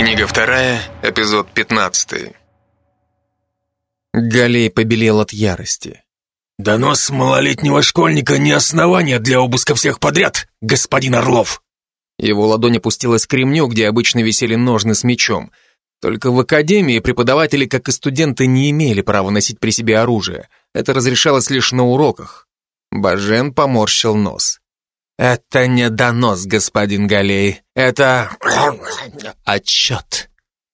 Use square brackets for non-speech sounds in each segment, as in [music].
Книга вторая, эпизод пятнадцатый. Галей побелел от ярости. «Донос малолетнего школьника не основание для обыска всех подряд, господин Орлов!» Его ладонь опустилась к ремню, где обычно висели ножны с мечом. Только в академии преподаватели, как и студенты, не имели права носить при себе оружие. Это разрешалось лишь на уроках. Бажен поморщил нос. «Это не донос, господин Галей. Это отчет.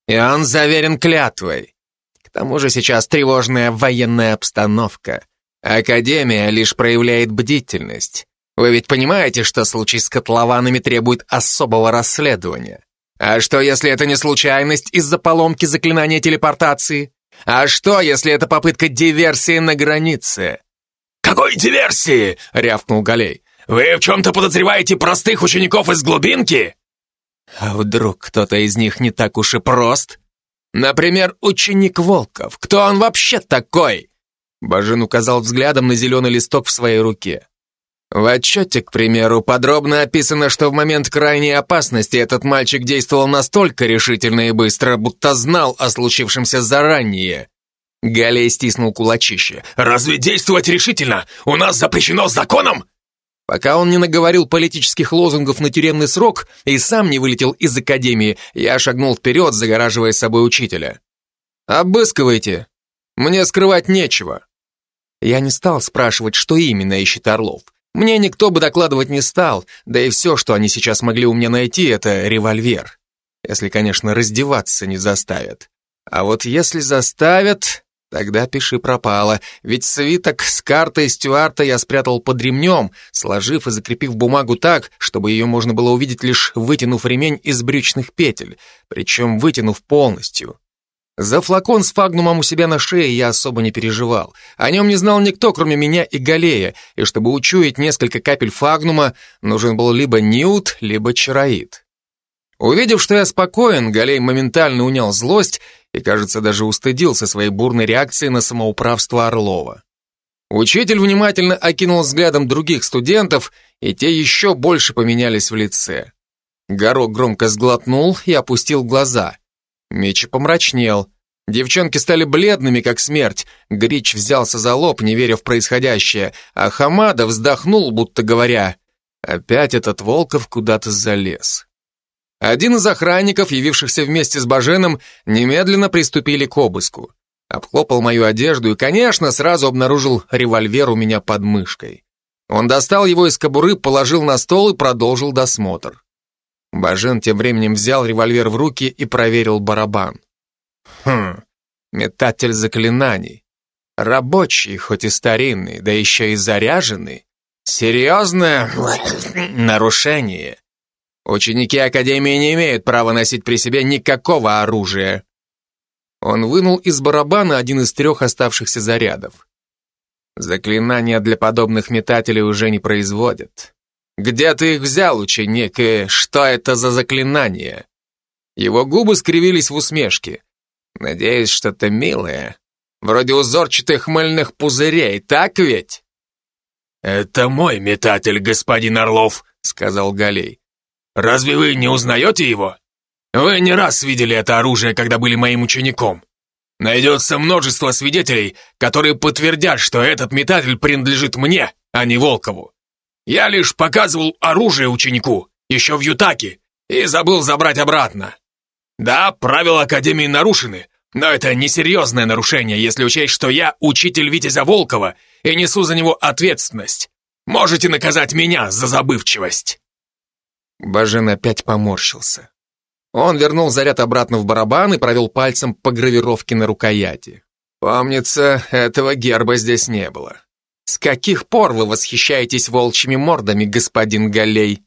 И он заверен клятвой. К тому же сейчас тревожная военная обстановка. Академия лишь проявляет бдительность. Вы ведь понимаете, что случай с котлованами требует особого расследования? А что, если это не случайность из-за поломки заклинания телепортации? А что, если это попытка диверсии на границе? «Какой диверсии?» — рявкнул Галей. «Вы в чем-то подозреваете простых учеников из глубинки?» А вдруг кто-то из них не так уж и прост? Например, ученик Волков. Кто он вообще такой? Бажин указал взглядом на зеленый листок в своей руке. В отчете, к примеру, подробно описано, что в момент крайней опасности этот мальчик действовал настолько решительно и быстро, будто знал о случившемся заранее. Галей стиснул кулачище. «Разве действовать решительно? У нас запрещено законом?» Пока он не наговорил политических лозунгов на тюремный срок и сам не вылетел из академии, я шагнул вперед, загораживая собой учителя. «Обыскивайте. Мне скрывать нечего». Я не стал спрашивать, что именно ищет Орлов. Мне никто бы докладывать не стал, да и все, что они сейчас могли у меня найти, это револьвер. Если, конечно, раздеваться не заставят. А вот если заставят, Тогда пиши пропало, ведь свиток с картой Стюарта я спрятал под ремнем, сложив и закрепив бумагу так, чтобы ее можно было увидеть лишь вытянув ремень из брючных петель, причем вытянув полностью. За флакон с фагнумом у себя на шее я особо не переживал. О нем не знал никто, кроме меня и Галея, и чтобы учуять несколько капель фагнума, нужен был либо Ньют, либо Чароид. Увидев, что я спокоен, Галей моментально унял злость и, кажется, даже устыдился своей бурной реакции на самоуправство Орлова. Учитель внимательно окинул взглядом других студентов, и те еще больше поменялись в лице. Горок громко сглотнул и опустил глаза. Меч помрачнел. Девчонки стали бледными, как смерть. Грич взялся за лоб, не веря в происходящее, а Хамада вздохнул, будто говоря, «Опять этот Волков куда-то залез». Один из охранников, явившихся вместе с Баженом, немедленно приступили к обыску. Обхлопал мою одежду и, конечно, сразу обнаружил револьвер у меня под мышкой. Он достал его из кобуры, положил на стол и продолжил досмотр. Бажен тем временем взял револьвер в руки и проверил барабан. Хм, метатель заклинаний. Рабочий, хоть и старинный, да еще и заряженный. Серьезное [laughs] нарушение. Ученики Академии не имеют права носить при себе никакого оружия. Он вынул из барабана один из трех оставшихся зарядов. Заклинания для подобных метателей уже не производят. Где ты их взял, ученик, и что это за заклинание? Его губы скривились в усмешке. Надеюсь, что-то милое. Вроде узорчатых мыльных пузырей, так ведь? «Это мой метатель, господин Орлов», — сказал Галей. Разве вы не узнаете его? Вы не раз видели это оружие, когда были моим учеником. Найдется множество свидетелей, которые подтвердят, что этот метатель принадлежит мне, а не Волкову. Я лишь показывал оружие ученику, еще в Ютаке, и забыл забрать обратно. Да, правила Академии нарушены, но это несерьезное нарушение, если учесть, что я учитель Витязя Волкова и несу за него ответственность. Можете наказать меня за забывчивость. Бажен опять поморщился. Он вернул заряд обратно в барабан и провел пальцем по гравировке на рукояти. Помнится, этого герба здесь не было. С каких пор вы восхищаетесь волчьими мордами, господин Галей?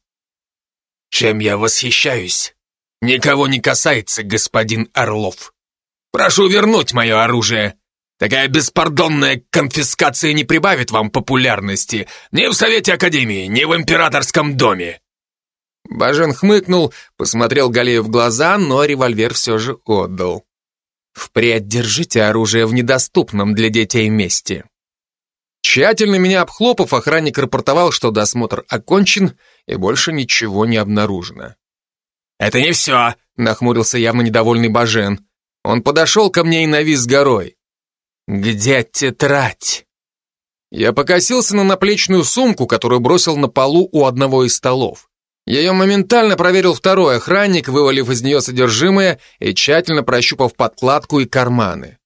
Чем я восхищаюсь? Никого не касается, господин Орлов. Прошу вернуть мое оружие. Такая беспардонная конфискация не прибавит вам популярности ни в Совете Академии, ни в Императорском доме. Бажен хмыкнул, посмотрел Галею в глаза, но револьвер все же отдал. «Впредь держите оружие в недоступном для детей месте». Тщательно меня обхлопав, охранник рапортовал, что досмотр окончен и больше ничего не обнаружено. «Это не все», — нахмурился явно недовольный Бажен. Он подошел ко мне и навис горой. «Где тетрадь?» Я покосился на наплечную сумку, которую бросил на полу у одного из столов. Ее моментально проверил второй охранник, вывалив из нее содержимое и тщательно прощупав подкладку и карманы.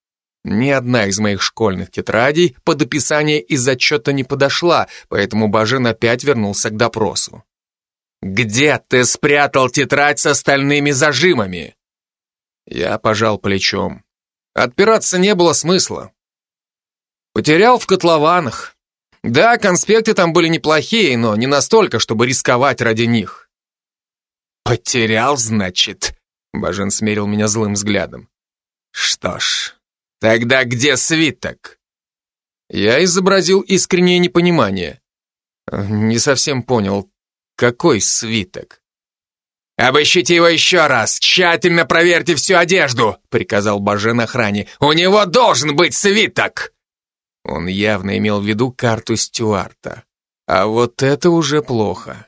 Ни одна из моих школьных тетрадей под описание из отчета не подошла, поэтому Бажен опять вернулся к допросу. «Где ты спрятал тетрадь с остальными зажимами?» Я пожал плечом. Отпираться не было смысла. Потерял в котлованах. Да, конспекты там были неплохие, но не настолько, чтобы рисковать ради них. Потерял, значит? Бажен смерил меня злым взглядом. Что ж, тогда где свиток? Я изобразил искреннее непонимание. Не совсем понял, какой свиток? «Обыщите его еще раз, тщательно проверьте всю одежду», приказал Бажен охране. «У него должен быть свиток!» Он явно имел в виду карту Стюарта. А вот это уже плохо.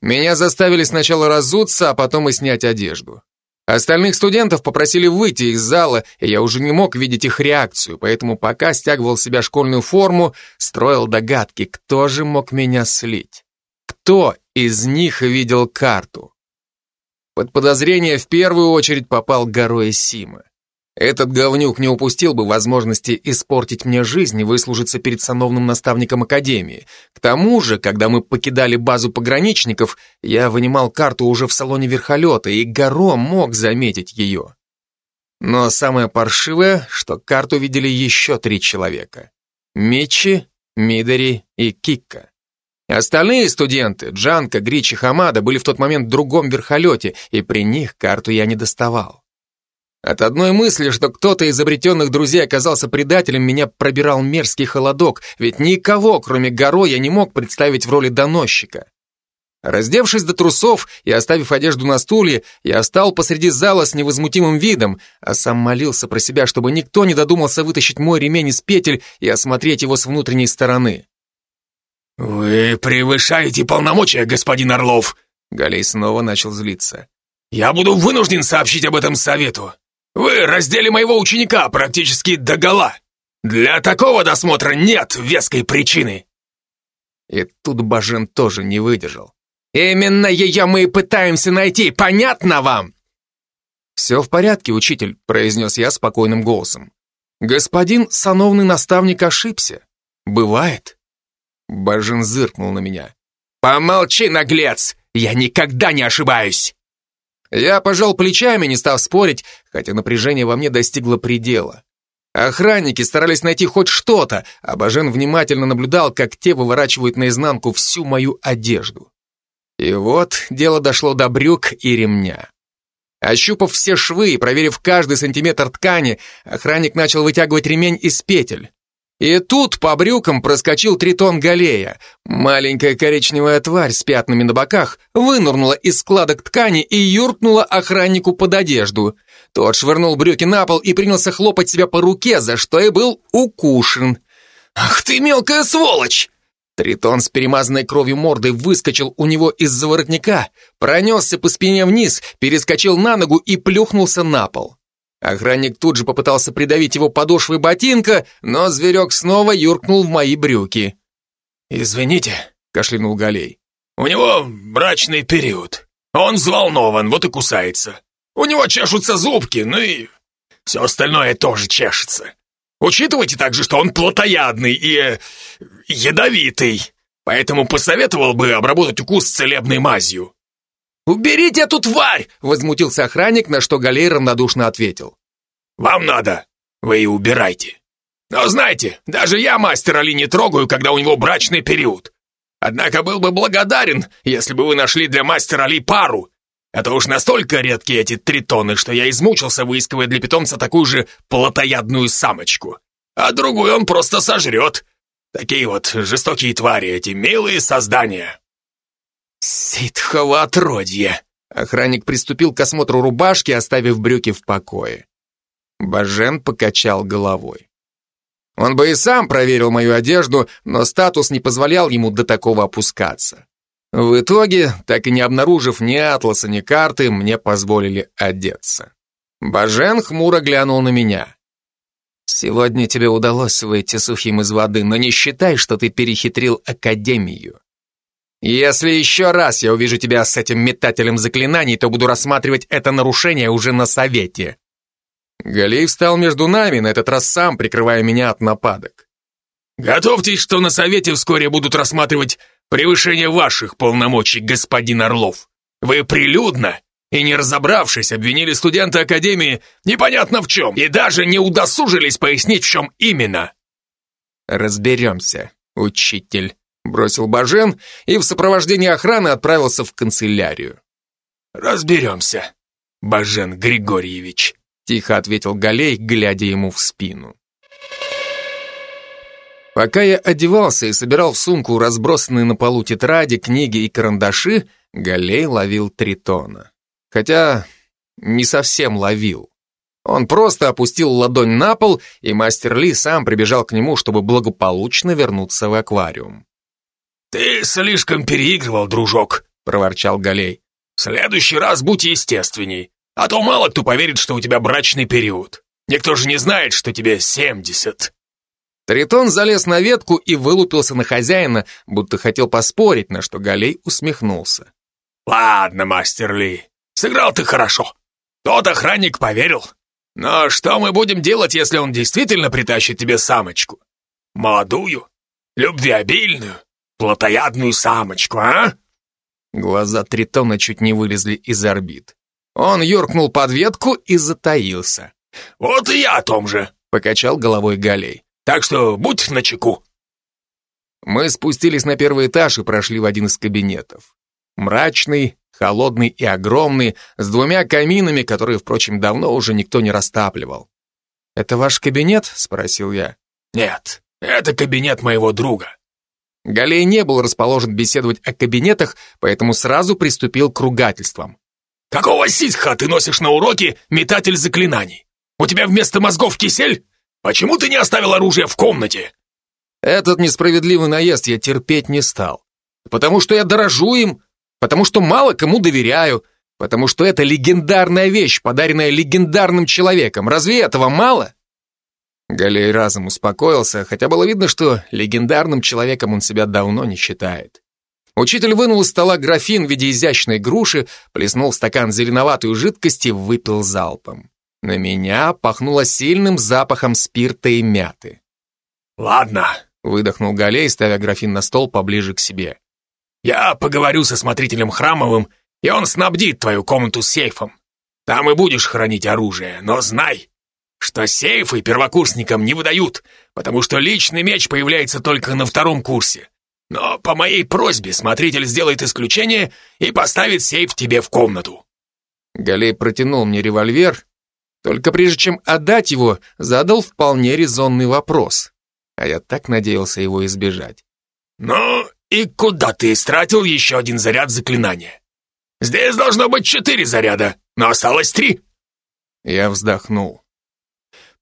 Меня заставили сначала разуться, а потом и снять одежду. Остальных студентов попросили выйти из зала, и я уже не мог видеть их реакцию, поэтому пока стягивал себя школьную форму, строил догадки, кто же мог меня слить. Кто из них видел карту? Под подозрение в первую очередь попал Героя Сима. Этот говнюк не упустил бы возможности испортить мне жизнь и выслужиться перед сановным наставником Академии. К тому же, когда мы покидали базу пограничников, я вынимал карту уже в салоне верхолета, и Горо мог заметить ее. Но самое паршивое, что карту видели еще три человека. Мичи, Мидори и Кикка. Остальные студенты, Джанка, Грич и Хамада, были в тот момент в другом верхолете, и при них карту я не доставал. От одной мысли, что кто-то из обретенных друзей оказался предателем, меня пробирал мерзкий холодок, ведь никого, кроме Горо, я не мог представить в роли доносчика. Раздевшись до трусов и оставив одежду на стуле, я стал посреди зала с невозмутимым видом, а сам молился про себя, чтобы никто не додумался вытащить мой ремень из петель и осмотреть его с внутренней стороны. «Вы превышаете полномочия, господин Орлов!» Галей снова начал злиться. «Я буду вынужден сообщить об этом совету. Вы раздели моего ученика практически догола. Для такого досмотра нет веской причины. И тут Бажен тоже не выдержал. Именно ее мы и пытаемся найти, понятно вам? Все в порядке, учитель, произнес я спокойным голосом. Господин сановный наставник ошибся. Бывает. Бажен зыркнул на меня. Помолчи, наглец, я никогда не ошибаюсь. Я пожал плечами, не став спорить, хотя напряжение во мне достигло предела. Охранники старались найти хоть что-то, а Бажен внимательно наблюдал, как те выворачивают наизнанку всю мою одежду. И вот дело дошло до брюк и ремня. Ощупав все швы и проверив каждый сантиметр ткани, охранник начал вытягивать ремень из петель. И тут по брюкам проскочил тритон Галея. Маленькая коричневая тварь с пятнами на боках вынырнула из складок ткани и юркнула охраннику под одежду. Тот швырнул брюки на пол и принялся хлопать себя по руке, за что и был укушен. «Ах ты мелкая сволочь!» Тритон с перемазанной кровью мордой выскочил у него из-за воротника, пронесся по спине вниз, перескочил на ногу и плюхнулся на пол. Охранник тут же попытался придавить его подошвой ботинка, но зверек снова юркнул в мои брюки. «Извините», — кашлянул Галей. «У него брачный период. Он взволнован, вот и кусается. У него чешутся зубки, ну и все остальное тоже чешется. Учитывайте также, что он плотоядный и э, ядовитый, поэтому посоветовал бы обработать укус целебной мазью. «Уберите эту тварь!» — возмутился охранник, на что Галей равнодушно ответил. «Вам надо, вы и убирайте. Но знаете, даже я мастера Али не трогаю, когда у него брачный период. Однако был бы благодарен, если бы вы нашли для мастера Али пару. Это уж настолько редкие эти тритоны, что я измучился, выискивая для питомца такую же плотоядную самочку. А другую он просто сожрет. Такие вот жестокие твари, эти милые создания». «Ситхово отродье!» Охранник приступил к осмотру рубашки, оставив брюки в покое. Бажен покачал головой. Он бы и сам проверил мою одежду, но статус не позволял ему до такого опускаться. В итоге, так и не обнаружив ни атласа, ни карты, мне позволили одеться. Бажен хмуро глянул на меня. «Сегодня тебе удалось выйти сухим из воды, но не считай, что ты перехитрил Академию. Если еще раз я увижу тебя с этим метателем заклинаний, то буду рассматривать это нарушение уже на совете». Галей встал между нами, на этот раз сам прикрывая меня от нападок. «Готовьтесь, что на совете вскоре будут рассматривать превышение ваших полномочий, господин Орлов. Вы прилюдно и не разобравшись, обвинили студента Академии непонятно в чем, и даже не удосужились пояснить, в чем именно. «Разберемся, учитель», — бросил Бажен и в сопровождении охраны отправился в канцелярию. «Разберемся, Бажен Григорьевич», — тихо ответил Галей, глядя ему в спину. Пока я одевался и собирал в сумку разбросанные на полу тетради, книги и карандаши, Галей ловил тритона. Хотя не совсем ловил. Он просто опустил ладонь на пол, и мастер Ли сам прибежал к нему, чтобы благополучно вернуться в аквариум. «Ты слишком переигрывал, дружок», — проворчал Галей. «В следующий раз будь естественней, а то мало кто поверит, что у тебя брачный период. Никто же не знает, что тебе семьдесят». Тритон залез на ветку и вылупился на хозяина, будто хотел поспорить, на что Галей усмехнулся. «Ладно, мастер Ли, сыграл ты хорошо. Тот охранник поверил. Но что мы будем делать, если он действительно притащит тебе самочку? Молодую, любвеобильную, плотоядную самочку, а?» Глаза Тритона чуть не вылезли из орбит. Он юркнул под ветку и затаился. «Вот и я о том же», — покачал головой Галей. Так что будь начеку. Мы спустились на первый этаж и прошли в один из кабинетов. Мрачный, холодный и огромный, с двумя каминами, которые, впрочем, давно уже никто не растапливал. «Это ваш кабинет?» — спросил я. «Нет, это кабинет моего друга». Галей не был расположен беседовать о кабинетах, поэтому сразу приступил к ругательствам. «Какого ситха ты носишь на уроке метатель заклинаний? У тебя вместо мозгов кисель? Почему ты не оставил оружие в комнате?» Этот несправедливый наезд я терпеть не стал. Потому что я дорожу им, потому что мало кому доверяю, потому что это легендарная вещь, подаренная легендарным человеком. Разве этого мало? Галей разом успокоился, хотя было видно, что легендарным человеком он себя давно не считает. Учитель вынул из стола графин в виде изящной груши, плеснул в стакан зеленоватую жидкость и выпил залпом. На меня пахнуло сильным запахом спирта и мяты. «Ладно», — выдохнул Галей, ставя графин на стол поближе к себе. «Я поговорю со смотрителем Храмовым, и он снабдит твою комнату сейфом. Там и будешь хранить оружие, но знай, что сейфы первокурсникам не выдают, потому что личный меч появляется только на втором курсе. Но по моей просьбе смотритель сделает исключение и поставит сейф тебе в комнату». Галей протянул мне револьвер, только прежде чем отдать его, задал вполне резонный вопрос. А я так надеялся его избежать. «Ну, и куда ты истратил еще один заряд заклинания? Здесь должно быть четыре заряда, но осталось три». Я вздохнул.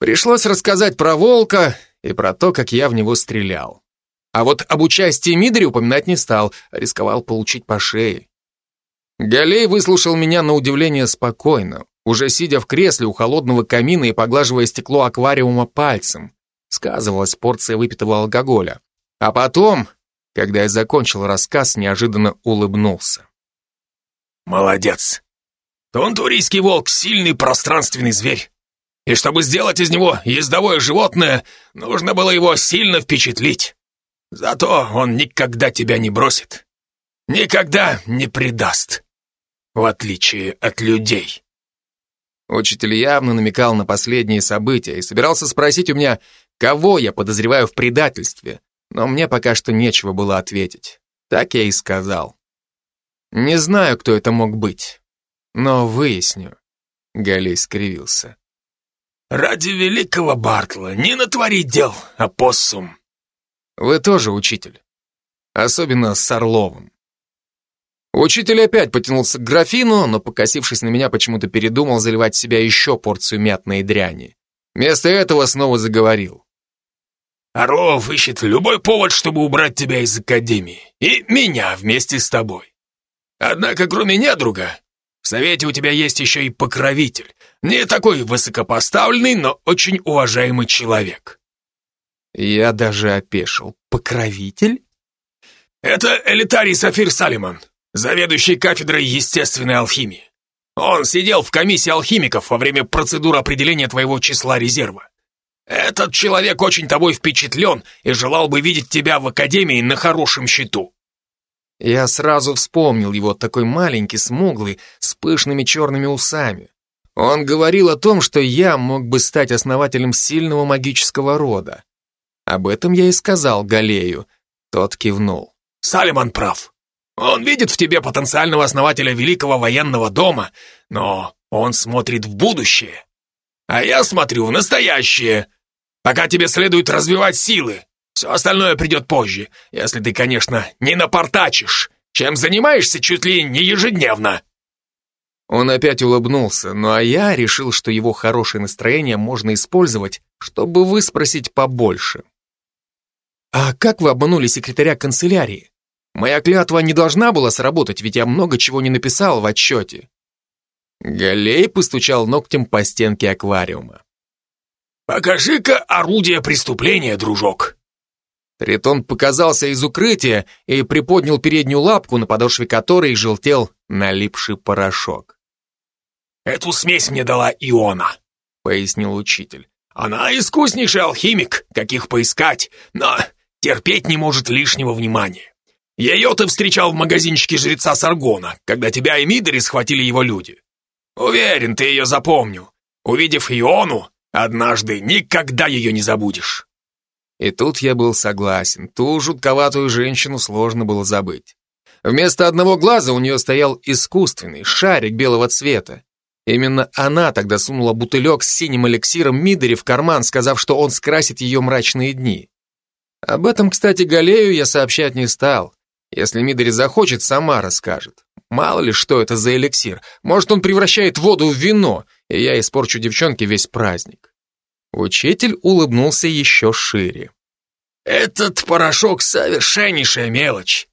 Пришлось рассказать про волка и про то, как я в него стрелял. А вот об участии Мидри упоминать не стал, рисковал получить по шее. Галей выслушал меня на удивление спокойно, уже сидя в кресле у холодного камина и поглаживая стекло аквариума пальцем. Сказывалась порция выпитого алкоголя. А потом, когда я закончил рассказ, неожиданно улыбнулся. «Молодец! Тонтурийский волк — сильный пространственный зверь. И чтобы сделать из него ездовое животное, нужно было его сильно впечатлить. Зато он никогда тебя не бросит. Никогда не предаст. В отличие от людей». Учитель явно намекал на последние события и собирался спросить у меня, кого я подозреваю в предательстве, но мне пока что нечего было ответить. Так я и сказал. Не знаю, кто это мог быть, но выясню. Галей скривился. «Ради великого Бартла не натворить дел, опоссум!» «Вы тоже учитель. Особенно с Орловым. Учитель опять потянулся к графину, но, покосившись на меня, почему-то передумал заливать в себя еще порцию мятной дряни. Вместо этого снова заговорил. Орлов ищет любой повод, чтобы убрать тебя из Академии. И меня вместе с тобой. Однако, кроме недруга, в Совете у тебя есть еще и покровитель. Не такой высокопоставленный, но очень уважаемый человек. Я даже опешил. Покровитель? Это элитарий Сафир Салиман, заведующий кафедрой естественной алхимии. Он сидел в комиссии алхимиков во время процедуры определения твоего числа резерва. Этот человек очень тобой впечатлен и желал бы видеть тебя в академии на хорошем счету. Я сразу вспомнил его, такой маленький, смуглый, с пышными черными усами. Он говорил о том, что я мог бы стать основателем сильного магического рода. Об этом я и сказал Галею. Тот кивнул. Салиман прав. Он видит в тебе потенциального основателя великого военного дома, но он смотрит в будущее. А я смотрю в настоящее. Пока тебе следует развивать силы. Все остальное придет позже, если ты, конечно, не напортачишь, чем занимаешься чуть ли не ежедневно. Он опять улыбнулся, ну а я решил, что его хорошее настроение можно использовать, чтобы выспросить побольше. «А как вы обманули секретаря канцелярии? Моя клятва не должна была сработать, ведь я много чего не написал в отчете». Галей постучал ногтем по стенке аквариума. «Покажи-ка орудие преступления, дружок!» Тритон показался из укрытия и приподнял переднюю лапку, на подошве которой желтел налипший порошок. «Эту смесь мне дала Иона», — пояснил учитель. «Она искуснейший алхимик, каких поискать, но терпеть не может лишнего внимания. Ее ты встречал в магазинчике жреца Саргона, когда тебя и Мидори схватили его люди. Уверен, ты ее запомнил. Увидев Иону, однажды никогда ее не забудешь». И тут я был согласен, ту жутковатую женщину сложно было забыть. Вместо одного глаза у нее стоял искусственный шарик белого цвета. Именно она тогда сунула бутылек с синим эликсиром Мидори в карман, сказав, что он скрасит ее мрачные дни. Об этом, кстати, Галею я сообщать не стал. Если Мидори захочет, сама расскажет. Мало ли, что это за эликсир. Может, он превращает воду в вино, и я испорчу девчонке весь праздник. Учитель улыбнулся еще шире. «Этот порошок — совершеннейшая мелочь.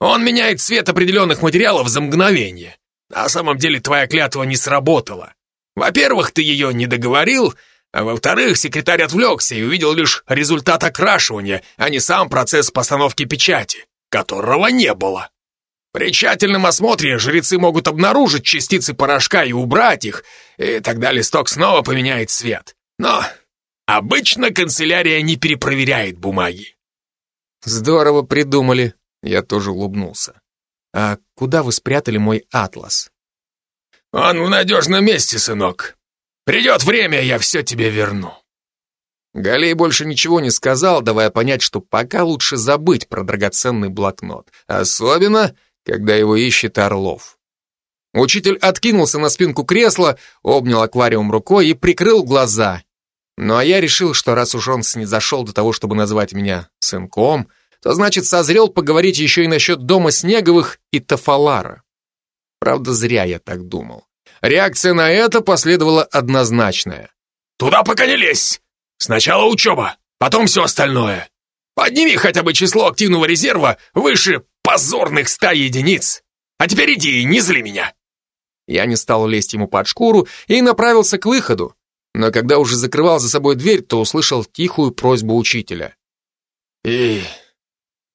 Он меняет цвет определенных материалов за мгновение. На самом деле твоя клятва не сработала. Во-первых, ты ее не договорил, а во-вторых, секретарь отвлекся и увидел лишь результат окрашивания, а не сам процесс постановки печати, которого не было. При тщательном осмотре жрецы могут обнаружить частицы порошка и убрать их, и тогда листок снова поменяет цвет. Но Обычно канцелярия не перепроверяет бумаги. Здорово придумали. Я тоже улыбнулся. А куда вы спрятали мой атлас? Он в надежном месте, сынок. Придет время, я все тебе верну. Галей больше ничего не сказал, давая понять, что пока лучше забыть про драгоценный блокнот. Особенно, когда его ищет Орлов. Учитель откинулся на спинку кресла, обнял аквариум рукой и прикрыл глаза, ну а я решил, что раз уж он снизошел до того, чтобы назвать меня сынком, то значит созрел поговорить еще и насчет дома Снеговых и Тафалара. Правда, зря я так думал. Реакция на это последовала однозначная. «Туда пока не лезь! Сначала учеба, потом все остальное. Подними хотя бы число активного резерва выше позорных ста единиц. А теперь иди, не зли меня!» Я не стал лезть ему под шкуру и направился к выходу, но когда уже закрывал за собой дверь, то услышал тихую просьбу учителя. «И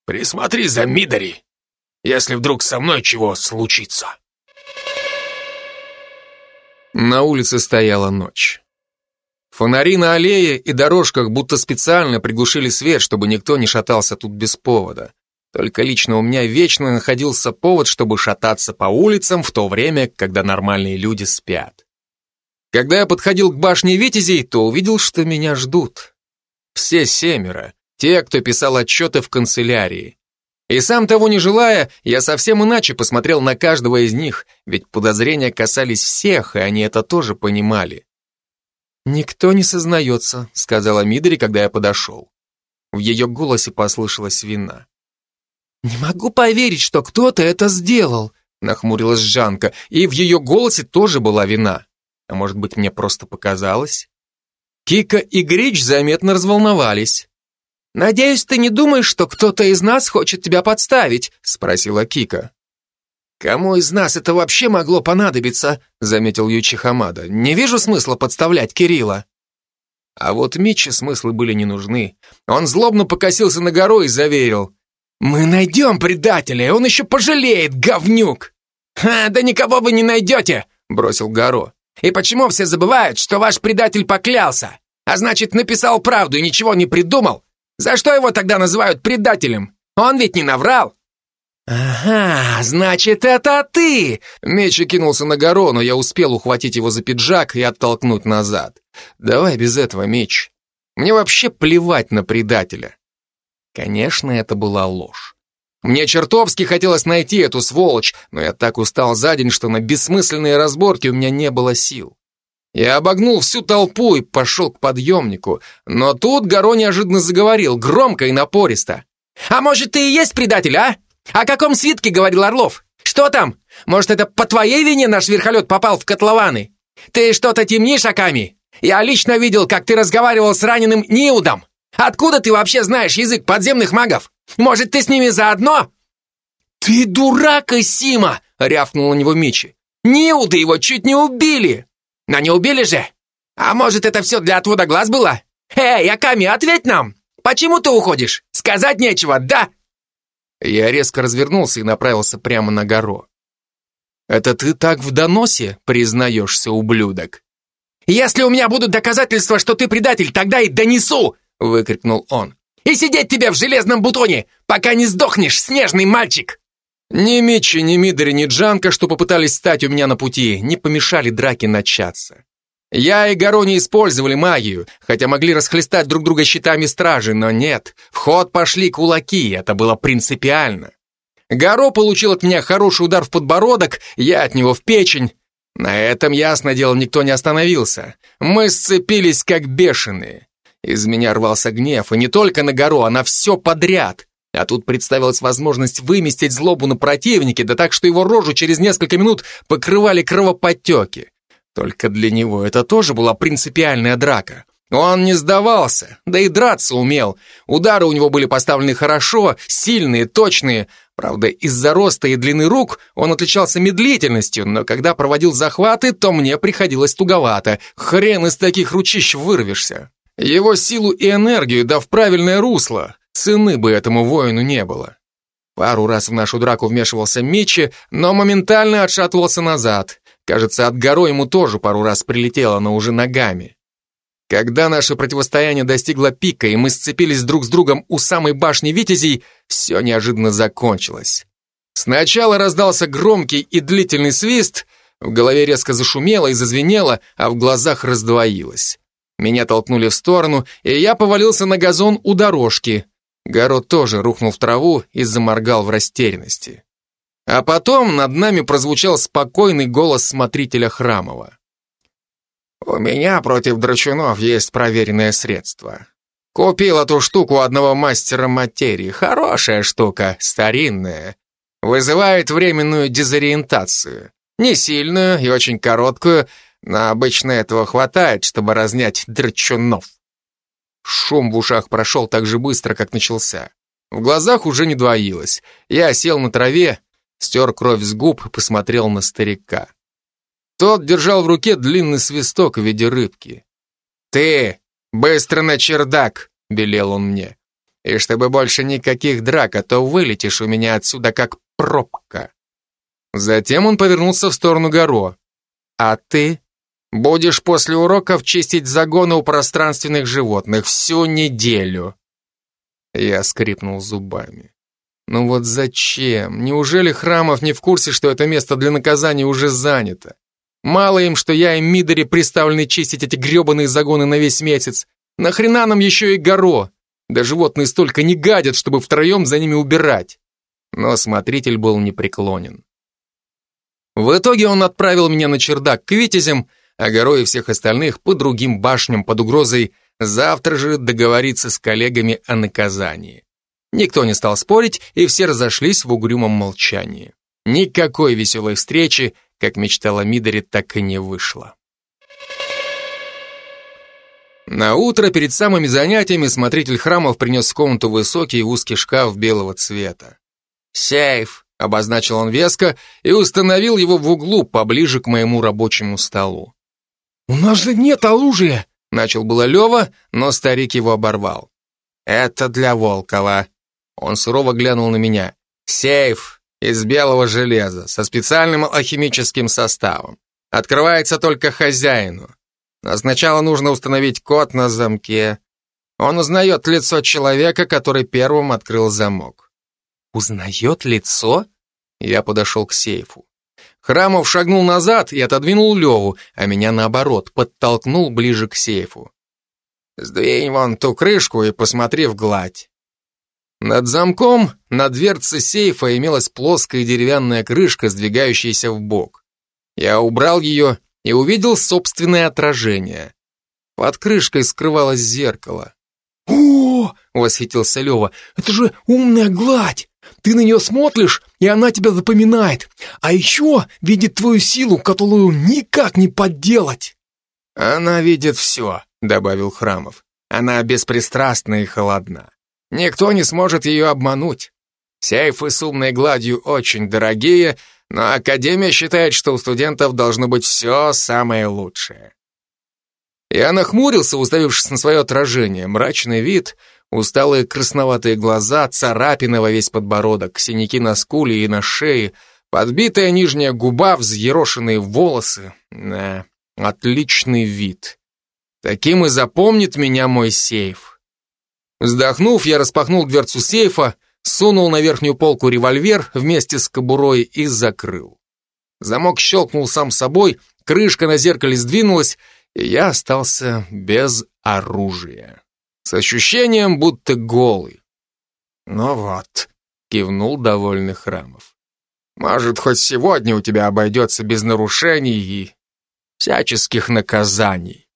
присмотри за Мидори, если вдруг со мной чего случится». На улице стояла ночь. Фонари на аллее и дорожках будто специально приглушили свет, чтобы никто не шатался тут без повода. Только лично у меня вечно находился повод, чтобы шататься по улицам в то время, когда нормальные люди спят. Когда я подходил к башне Витязей, то увидел, что меня ждут. Все семеро, те, кто писал отчеты в канцелярии. И сам того не желая, я совсем иначе посмотрел на каждого из них, ведь подозрения касались всех, и они это тоже понимали. «Никто не сознается», — сказала Мидори, когда я подошел. В ее голосе послышалась вина. «Не могу поверить, что кто-то это сделал», — нахмурилась Жанка, и в ее голосе тоже была вина. А может быть, мне просто показалось? Кика и Грич заметно разволновались. «Надеюсь, ты не думаешь, что кто-то из нас хочет тебя подставить?» — спросила Кика. «Кому из нас это вообще могло понадобиться?» — заметил Ючи Хамада. «Не вижу смысла подставлять Кирилла». А вот Митче смыслы были не нужны. Он злобно покосился на гору и заверил. «Мы найдем предателя, он еще пожалеет, говнюк!» «Ха, да никого вы не найдете!» — бросил Горо. «И почему все забывают, что ваш предатель поклялся? А значит, написал правду и ничего не придумал? За что его тогда называют предателем? Он ведь не наврал!» «Ага, значит, это ты!» Мечи кинулся на гору, но я успел ухватить его за пиджак и оттолкнуть назад. «Давай без этого, Меч. Мне вообще плевать на предателя». Конечно, это была ложь. Мне чертовски хотелось найти эту сволочь, но я так устал за день, что на бессмысленные разборки у меня не было сил. Я обогнул всю толпу и пошел к подъемнику, но тут Горо неожиданно заговорил, громко и напористо. «А может, ты и есть предатель, а? О каком свитке говорил Орлов? Что там? Может, это по твоей вине наш верхолет попал в котлованы? Ты что-то темнишь, Аками? Я лично видел, как ты разговаривал с раненым Ниудом. Откуда ты вообще знаешь язык подземных магов? Может, ты с ними заодно?» «Ты дурак, Сима!» — рявкнул на него Мичи. «Ниуда его чуть не убили!» «Но не убили же! А может, это все для отвода глаз было? Эй, Аками, ответь нам! Почему ты уходишь? Сказать нечего, да?» Я резко развернулся и направился прямо на гору. «Это ты так в доносе признаешься, ублюдок?» «Если у меня будут доказательства, что ты предатель, тогда и донесу!» выкрикнул он. «И сидеть тебе в железном бутоне, пока не сдохнешь, снежный мальчик!» Ни Митчи, ни Мидори, ни Джанка, что попытались стать у меня на пути, не помешали драке начаться. Я и Гаро не использовали магию, хотя могли расхлестать друг друга щитами стражи, но нет, в ход пошли кулаки, это было принципиально. Гаро получил от меня хороший удар в подбородок, я от него в печень. На этом, ясно дело, никто не остановился. Мы сцепились как бешеные. Из меня рвался гнев, и не только на гору, а на все подряд. А тут представилась возможность выместить злобу на противнике, да так, что его рожу через несколько минут покрывали кровоподтеки. Только для него это тоже была принципиальная драка. Он не сдавался, да и драться умел. Удары у него были поставлены хорошо, сильные, точные. Правда, из-за роста и длины рук он отличался медлительностью, но когда проводил захваты, то мне приходилось туговато. Хрен из таких ручищ вырвешься. Его силу и энергию, да в правильное русло, цены бы этому воину не было. Пару раз в нашу драку вмешивался Мичи, но моментально отшатывался назад. Кажется, от горы ему тоже пару раз прилетело, но уже ногами. Когда наше противостояние достигло пика, и мы сцепились друг с другом у самой башни Витязей, все неожиданно закончилось. Сначала раздался громкий и длительный свист, в голове резко зашумело и зазвенело, а в глазах раздвоилось. Меня толкнули в сторону, и я повалился на газон у дорожки. Город тоже рухнул в траву и заморгал в растерянности. А потом над нами прозвучал спокойный голос смотрителя Храмова. «У меня против драчунов есть проверенное средство. Купил эту штуку у одного мастера материи. Хорошая штука, старинная. Вызывает временную дезориентацию. Не сильную и очень короткую, но обычно этого хватает, чтобы разнять драчунов. Шум в ушах прошел так же быстро, как начался. В глазах уже не двоилось. Я сел на траве, стер кровь с губ и посмотрел на старика. Тот держал в руке длинный свисток в виде рыбки. «Ты, быстро на чердак!» — велел он мне. «И чтобы больше никаких драк, а то вылетишь у меня отсюда как пробка». Затем он повернулся в сторону Горо. «А ты Будешь после уроков чистить загоны у пространственных животных всю неделю. Я скрипнул зубами. Ну вот зачем? Неужели Храмов не в курсе, что это место для наказания уже занято? Мало им, что я и Мидори приставлены чистить эти гребаные загоны на весь месяц. Нахрена нам еще и горо? Да животные столько не гадят, чтобы втроем за ними убирать. Но смотритель был непреклонен. В итоге он отправил меня на чердак к витязям, а Горо и всех остальных по другим башням под угрозой завтра же договориться с коллегами о наказании. Никто не стал спорить, и все разошлись в угрюмом молчании. Никакой веселой встречи, как мечтала Мидори, так и не вышло. На утро перед самыми занятиями смотритель храмов принес в комнату высокий узкий шкаф белого цвета. «Сейф», — обозначил он веско и установил его в углу поближе к моему рабочему столу. «У нас же нет оружия!» — начал было Лева, но старик его оборвал. «Это для Волкова». Он сурово глянул на меня. «Сейф из белого железа, со специальным алхимическим составом. Открывается только хозяину. Но сначала нужно установить код на замке. Он узнает лицо человека, который первым открыл замок». «Узнает лицо?» Я подошел к сейфу. Храмов шагнул назад и отодвинул Леву, а меня наоборот, подтолкнул ближе к сейфу. «Сдвинь вон ту крышку и посмотри в гладь». Над замком на дверце сейфа имелась плоская деревянная крышка, сдвигающаяся в бок. Я убрал ее и увидел собственное отражение. Под крышкой скрывалось зеркало. «О!» — восхитился Лева. «Это же умная гладь! Ты на нее смотришь, и она тебя запоминает. А еще видит твою силу, которую никак не подделать. Она видит все, добавил Храмов. Она беспристрастна и холодна. Никто не сможет ее обмануть. Сейфы с умной гладью очень дорогие, но Академия считает, что у студентов должно быть все самое лучшее. Я нахмурился, уставившись на свое отражение. Мрачный вид, Усталые красноватые глаза, царапины во весь подбородок, синяки на скуле и на шее, подбитая нижняя губа, взъерошенные волосы. Да, отличный вид. Таким и запомнит меня мой сейф. Вздохнув, я распахнул дверцу сейфа, сунул на верхнюю полку револьвер вместе с кобурой и закрыл. Замок щелкнул сам собой, крышка на зеркале сдвинулась, и я остался без оружия с ощущением, будто голый. «Ну вот», — кивнул довольный Храмов. «Может, хоть сегодня у тебя обойдется без нарушений и всяческих наказаний».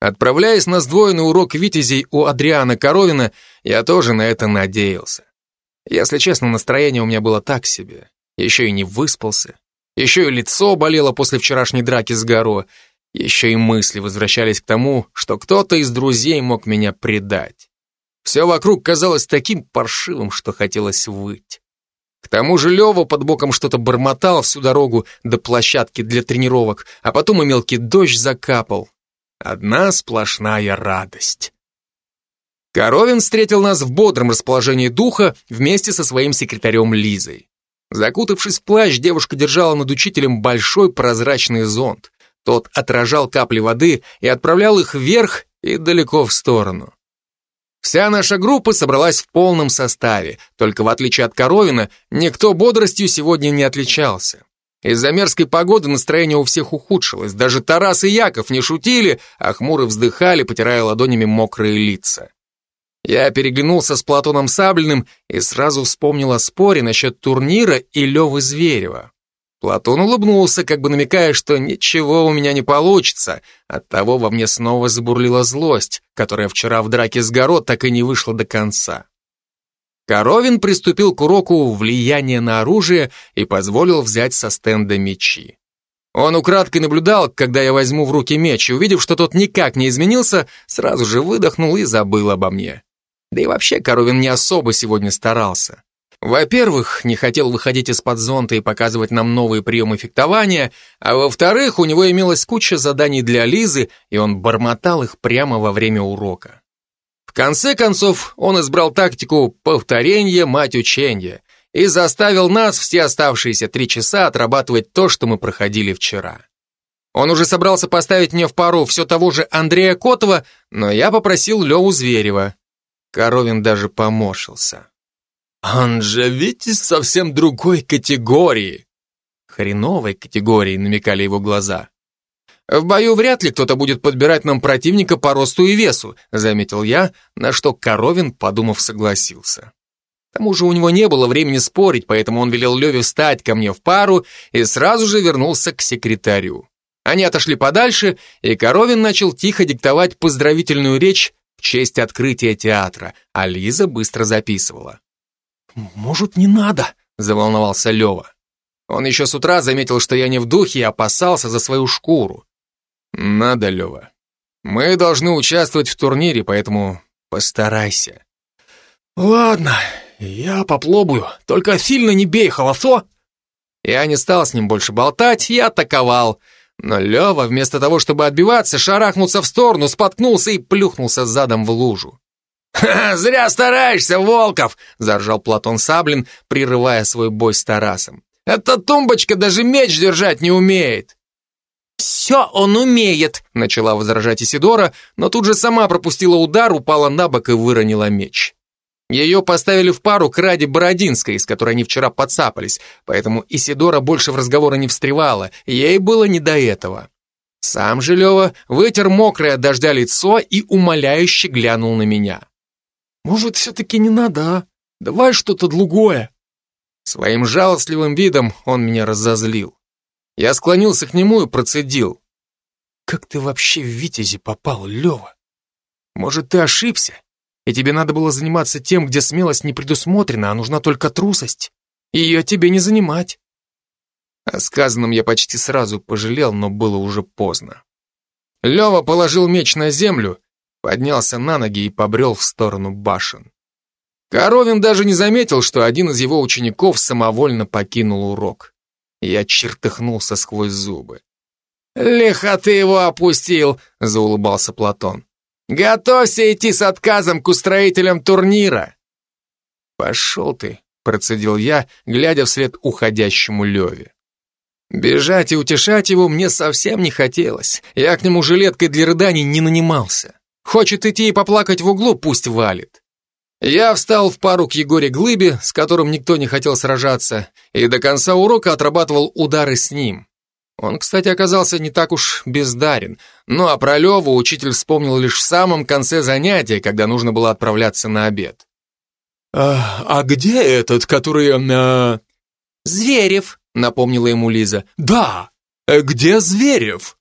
Отправляясь на сдвоенный урок витязей у Адриана Коровина, я тоже на это надеялся. Если честно, настроение у меня было так себе. Еще и не выспался. Еще и лицо болело после вчерашней драки с Горо. Еще и мысли возвращались к тому, что кто-то из друзей мог меня предать. Все вокруг казалось таким паршивым, что хотелось выть. К тому же Лева под боком что-то бормотал всю дорогу до площадки для тренировок, а потом и мелкий дождь закапал. Одна сплошная радость. Коровин встретил нас в бодром расположении духа вместе со своим секретарем Лизой. Закутавшись в плащ, девушка держала над учителем большой прозрачный зонт. Тот отражал капли воды и отправлял их вверх и далеко в сторону. Вся наша группа собралась в полном составе, только в отличие от Коровина, никто бодростью сегодня не отличался. Из-за мерзкой погоды настроение у всех ухудшилось, даже Тарас и Яков не шутили, а хмуро вздыхали, потирая ладонями мокрые лица. Я переглянулся с Платоном Саблиным и сразу вспомнил о споре насчет турнира и Левы Зверева. Платон улыбнулся, как бы намекая, что ничего у меня не получится. Оттого во мне снова забурлила злость, которая вчера в драке с Горо так и не вышла до конца. Коровин приступил к уроку влияния на оружие и позволил взять со стенда мечи. Он украдкой наблюдал, когда я возьму в руки меч, и увидев, что тот никак не изменился, сразу же выдохнул и забыл обо мне. Да и вообще Коровин не особо сегодня старался. Во-первых, не хотел выходить из-под зонта и показывать нам новые приемы фехтования, а во-вторых, у него имелась куча заданий для Лизы, и он бормотал их прямо во время урока. В конце концов, он избрал тактику повторения мать учения и заставил нас все оставшиеся три часа отрабатывать то, что мы проходили вчера. Он уже собрался поставить мне в пару все того же Андрея Котова, но я попросил Леву Зверева. Коровин даже поморщился. Он же из совсем другой категории. Хреновой категории, намекали его глаза. В бою вряд ли кто-то будет подбирать нам противника по росту и весу, заметил я, на что Коровин, подумав, согласился. К тому же у него не было времени спорить, поэтому он велел Леве встать ко мне в пару и сразу же вернулся к секретарю. Они отошли подальше, и Коровин начал тихо диктовать поздравительную речь в честь открытия театра, а Лиза быстро записывала. «Может, не надо?» — заволновался Лева. Он еще с утра заметил, что я не в духе и опасался за свою шкуру. «Надо, Лева. Мы должны участвовать в турнире, поэтому постарайся. Ладно, я попробую, только сильно не бей, холосо. Я не стал с ним больше болтать и атаковал. Но Лева, вместо того, чтобы отбиваться, шарахнулся в сторону, споткнулся и плюхнулся задом в лужу. «Ха, [laughs] зря стараешься, Волков!» — заржал Платон Саблин, прерывая свой бой с Тарасом. «Эта тумбочка даже меч держать не умеет!» «Все он умеет!» — начала возражать Исидора, но тут же сама пропустила удар, упала на бок и выронила меч. Ее поставили в пару к Раде Бородинской, с которой они вчера подцапались, поэтому Исидора больше в разговоры не встревала, ей было не до этого. Сам же Лева вытер мокрое от дождя лицо и умоляюще глянул на меня. «Может, все-таки не надо, а? Давай что-то другое». Своим жалостливым видом он меня разозлил. Я склонился к нему и процедил. «Как ты вообще в Витязи попал, Лева? Может, ты ошибся? И тебе надо было заниматься тем, где смелость не предусмотрена, а нужна только трусость. И ее тебе не занимать». О сказанном я почти сразу пожалел, но было уже поздно. Лева положил меч на землю, поднялся на ноги и побрел в сторону башен. Коровин даже не заметил, что один из его учеников самовольно покинул урок. Я чертыхнулся сквозь зубы. «Лихо ты его опустил!» — заулыбался Платон. «Готовься идти с отказом к устроителям турнира!» «Пошел ты!» — процедил я, глядя вслед уходящему Леве. Бежать и утешать его мне совсем не хотелось. Я к нему жилеткой для рыданий не нанимался. Хочет идти и поплакать в углу, пусть валит. Я встал в пару к Егоре Глыбе, с которым никто не хотел сражаться, и до конца урока отрабатывал удары с ним. Он, кстати, оказался не так уж бездарен. Ну а про Леву учитель вспомнил лишь в самом конце занятия, когда нужно было отправляться на обед. «А, а где этот, который...» а... «Зверев», — напомнила ему Лиза. «Да, э, где Зверев?»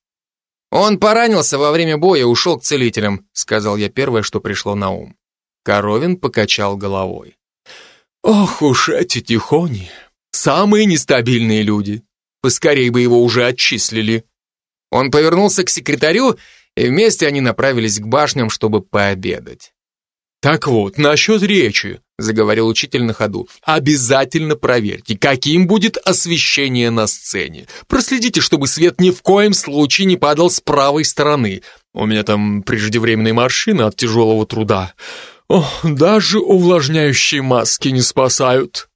«Он поранился во время боя, ушел к целителям», — сказал я первое, что пришло на ум. Коровин покачал головой. «Ох уж эти тихони! Самые нестабильные люди! Поскорей бы его уже отчислили!» Он повернулся к секретарю, и вместе они направились к башням, чтобы пообедать. «Так вот, насчет речи», — заговорил учитель на ходу, «обязательно проверьте, каким будет освещение на сцене. Проследите, чтобы свет ни в коем случае не падал с правой стороны. У меня там преждевременные морщины от тяжелого труда. О, даже увлажняющие маски не спасают.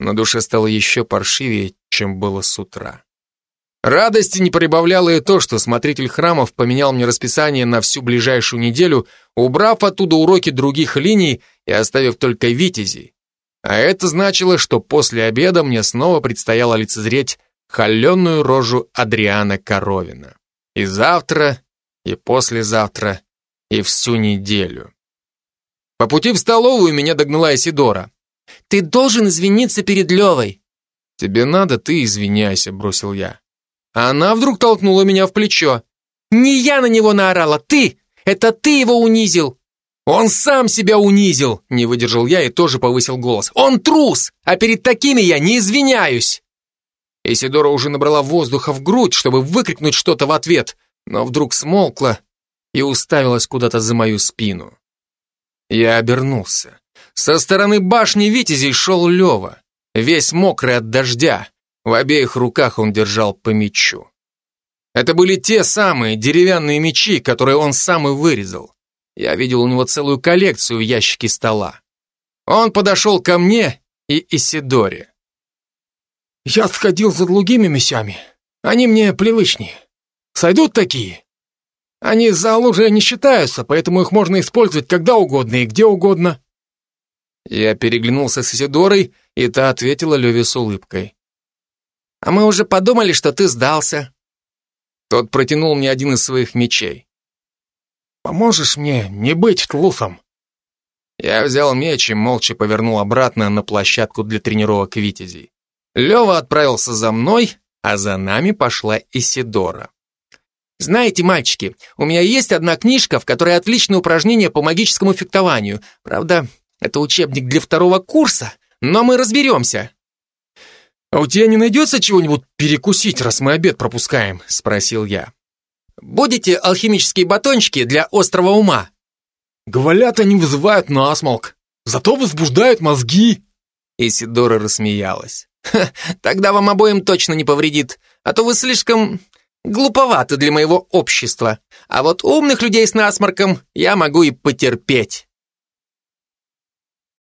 На душе стало еще паршивее, чем было с утра. Радости не прибавляло и то, что смотритель храмов поменял мне расписание на всю ближайшую неделю, убрав оттуда уроки других линий и оставив только витязей. А это значило, что после обеда мне снова предстояло лицезреть холеную рожу Адриана Коровина. И завтра, и послезавтра, и всю неделю. По пути в столовую меня догнала Исидора. «Ты должен извиниться перед Левой». «Тебе надо, ты извиняйся», — бросил я. Она вдруг толкнула меня в плечо. «Не я на него наорала, ты! Это ты его унизил!» «Он сам себя унизил!» — не выдержал я и тоже повысил голос. «Он трус! А перед такими я не извиняюсь!» Исидора уже набрала воздуха в грудь, чтобы выкрикнуть что-то в ответ, но вдруг смолкла и уставилась куда-то за мою спину. Я обернулся. Со стороны башни Витязей шел Лева, весь мокрый от дождя. В обеих руках он держал по мечу. Это были те самые деревянные мечи, которые он сам и вырезал. Я видел у него целую коллекцию в ящике стола. Он подошел ко мне и Исидоре. «Я сходил за другими мечами. Они мне привычнее. Сойдут такие?» Они за оружие не считаются, поэтому их можно использовать когда угодно и где угодно. Я переглянулся с Исидорой, и та ответила Леве с улыбкой. «А мы уже подумали, что ты сдался». Тот протянул мне один из своих мечей. «Поможешь мне не быть тлусом?» Я взял меч и молча повернул обратно на площадку для тренировок Витязей. Лева отправился за мной, а за нами пошла Исидора. Знаете, мальчики, у меня есть одна книжка, в которой отличные упражнения по магическому фехтованию. Правда, это учебник для второго курса, но мы разберемся. «А у тебя не найдется чего-нибудь перекусить, раз мы обед пропускаем?» – спросил я. будете алхимические батончики для острого ума?» «Говорят, они вызывают насмолк, зато возбуждают мозги». Исидора рассмеялась. «Тогда вам обоим точно не повредит, а то вы слишком глуповаты для моего общества. А вот умных людей с насморком я могу и потерпеть».